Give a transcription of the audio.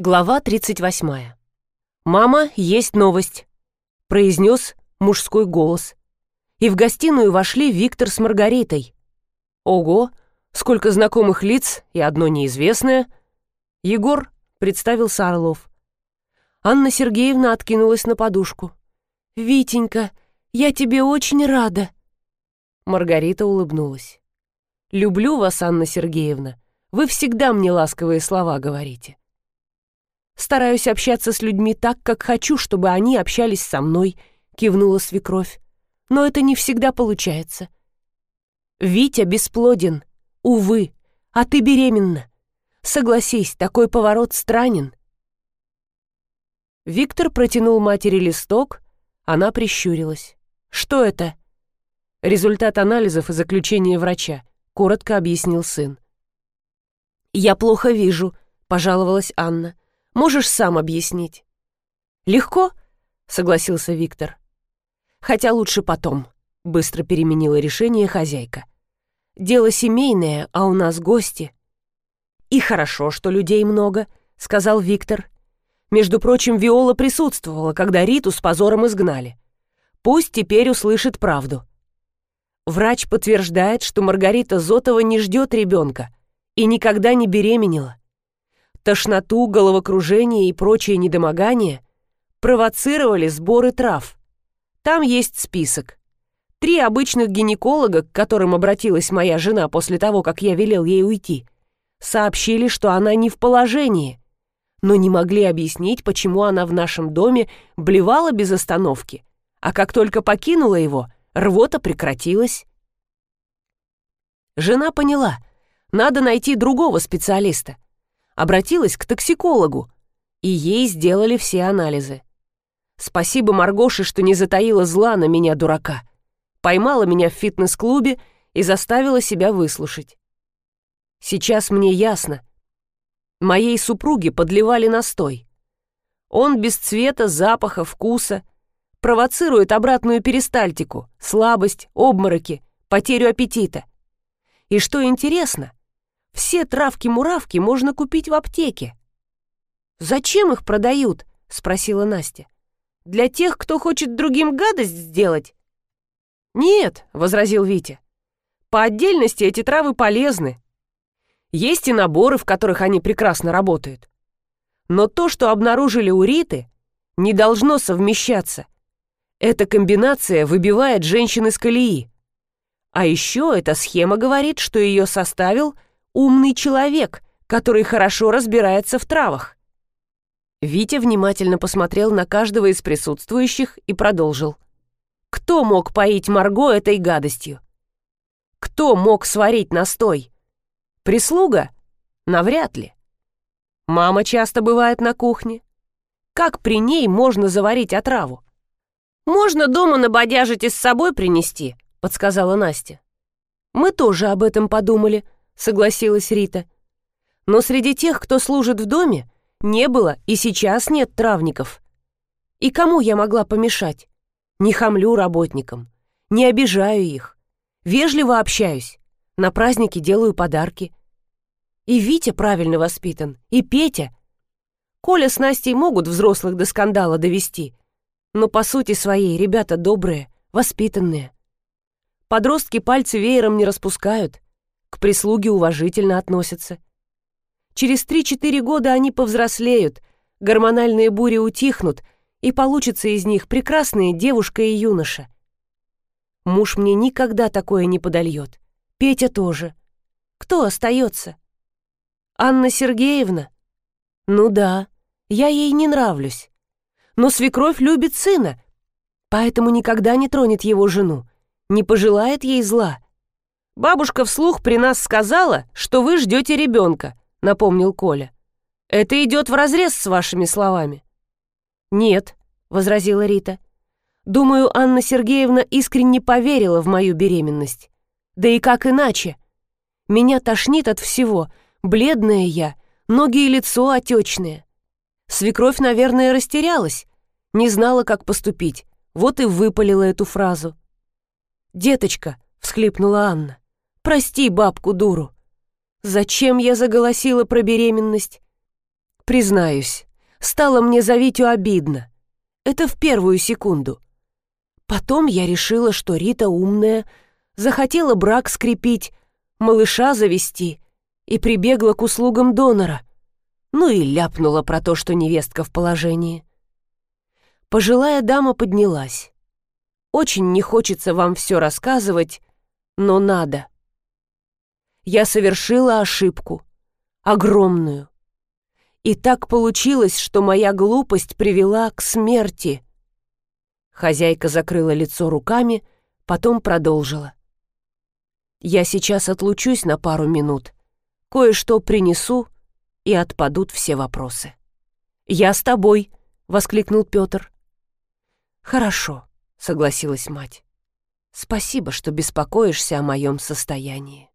Глава 38. «Мама, есть новость», — произнес мужской голос. И в гостиную вошли Виктор с Маргаритой. Ого, сколько знакомых лиц и одно неизвестное. Егор представился Орлов. Анна Сергеевна откинулась на подушку. «Витенька, я тебе очень рада». Маргарита улыбнулась. «Люблю вас, Анна Сергеевна. Вы всегда мне ласковые слова говорите». Стараюсь общаться с людьми так, как хочу, чтобы они общались со мной», — кивнула свекровь. «Но это не всегда получается». «Витя бесплоден. Увы. А ты беременна. Согласись, такой поворот странен». Виктор протянул матери листок, она прищурилась. «Что это?» «Результат анализов и заключение врача», — коротко объяснил сын. «Я плохо вижу», — пожаловалась Анна. Можешь сам объяснить?» «Легко?» — согласился Виктор. «Хотя лучше потом», — быстро переменила решение хозяйка. «Дело семейное, а у нас гости». «И хорошо, что людей много», — сказал Виктор. «Между прочим, Виола присутствовала, когда Риту с позором изгнали. Пусть теперь услышит правду». Врач подтверждает, что Маргарита Зотова не ждет ребенка и никогда не беременела тошноту, головокружение и прочие недомогания провоцировали сборы трав. Там есть список. Три обычных гинеколога, к которым обратилась моя жена после того, как я велел ей уйти, сообщили, что она не в положении, но не могли объяснить, почему она в нашем доме блевала без остановки, а как только покинула его, рвота прекратилась. Жена поняла, надо найти другого специалиста — обратилась к токсикологу, и ей сделали все анализы. Спасибо Маргоше, что не затаила зла на меня, дурака. Поймала меня в фитнес-клубе и заставила себя выслушать. Сейчас мне ясно. Моей супруге подливали настой. Он без цвета, запаха, вкуса провоцирует обратную перистальтику, слабость, обмороки, потерю аппетита. И что интересно, все травки-муравки можно купить в аптеке. «Зачем их продают?» — спросила Настя. «Для тех, кто хочет другим гадость сделать?» «Нет», — возразил Витя. «По отдельности эти травы полезны. Есть и наборы, в которых они прекрасно работают. Но то, что обнаружили у Риты, не должно совмещаться. Эта комбинация выбивает женщин из колеи. А еще эта схема говорит, что ее составил — умный человек, который хорошо разбирается в травах. Витя внимательно посмотрел на каждого из присутствующих и продолжил. Кто мог поить Марго этой гадостью? Кто мог сварить настой? Прислуга? Навряд ли. Мама часто бывает на кухне. Как при ней можно заварить отраву? «Можно дома набодяжить и с собой принести», — подсказала Настя. «Мы тоже об этом подумали», согласилась Рита. Но среди тех, кто служит в доме, не было и сейчас нет травников. И кому я могла помешать? Не хамлю работникам, не обижаю их, вежливо общаюсь, на праздники делаю подарки. И Витя правильно воспитан, и Петя. Коля с Настей могут взрослых до скандала довести, но по сути своей ребята добрые, воспитанные. Подростки пальцы веером не распускают, к прислуге уважительно относятся. Через 3-4 года они повзрослеют, гормональные бури утихнут, и получится из них прекрасная девушка и юноша. Муж мне никогда такое не подольет. Петя тоже. Кто остается? Анна Сергеевна? Ну да, я ей не нравлюсь. Но свекровь любит сына, поэтому никогда не тронет его жену, не пожелает ей зла. «Бабушка вслух при нас сказала, что вы ждете ребенка», — напомнил Коля. «Это идет вразрез с вашими словами». «Нет», — возразила Рита. «Думаю, Анна Сергеевна искренне поверила в мою беременность. Да и как иначе? Меня тошнит от всего, бледная я, ноги и лицо отечные. Свекровь, наверное, растерялась, не знала, как поступить, вот и выпалила эту фразу. «Деточка», — всхлипнула Анна, Прости бабку-дуру. Зачем я заголосила про беременность? Признаюсь, стало мне за Витю обидно. Это в первую секунду. Потом я решила, что Рита умная, захотела брак скрепить, малыша завести и прибегла к услугам донора. Ну и ляпнула про то, что невестка в положении. Пожилая дама поднялась. Очень не хочется вам все рассказывать, но надо. Я совершила ошибку. Огромную. И так получилось, что моя глупость привела к смерти. Хозяйка закрыла лицо руками, потом продолжила. Я сейчас отлучусь на пару минут. Кое-что принесу, и отпадут все вопросы. «Я с тобой!» — воскликнул Петр. «Хорошо», — согласилась мать. «Спасибо, что беспокоишься о моем состоянии».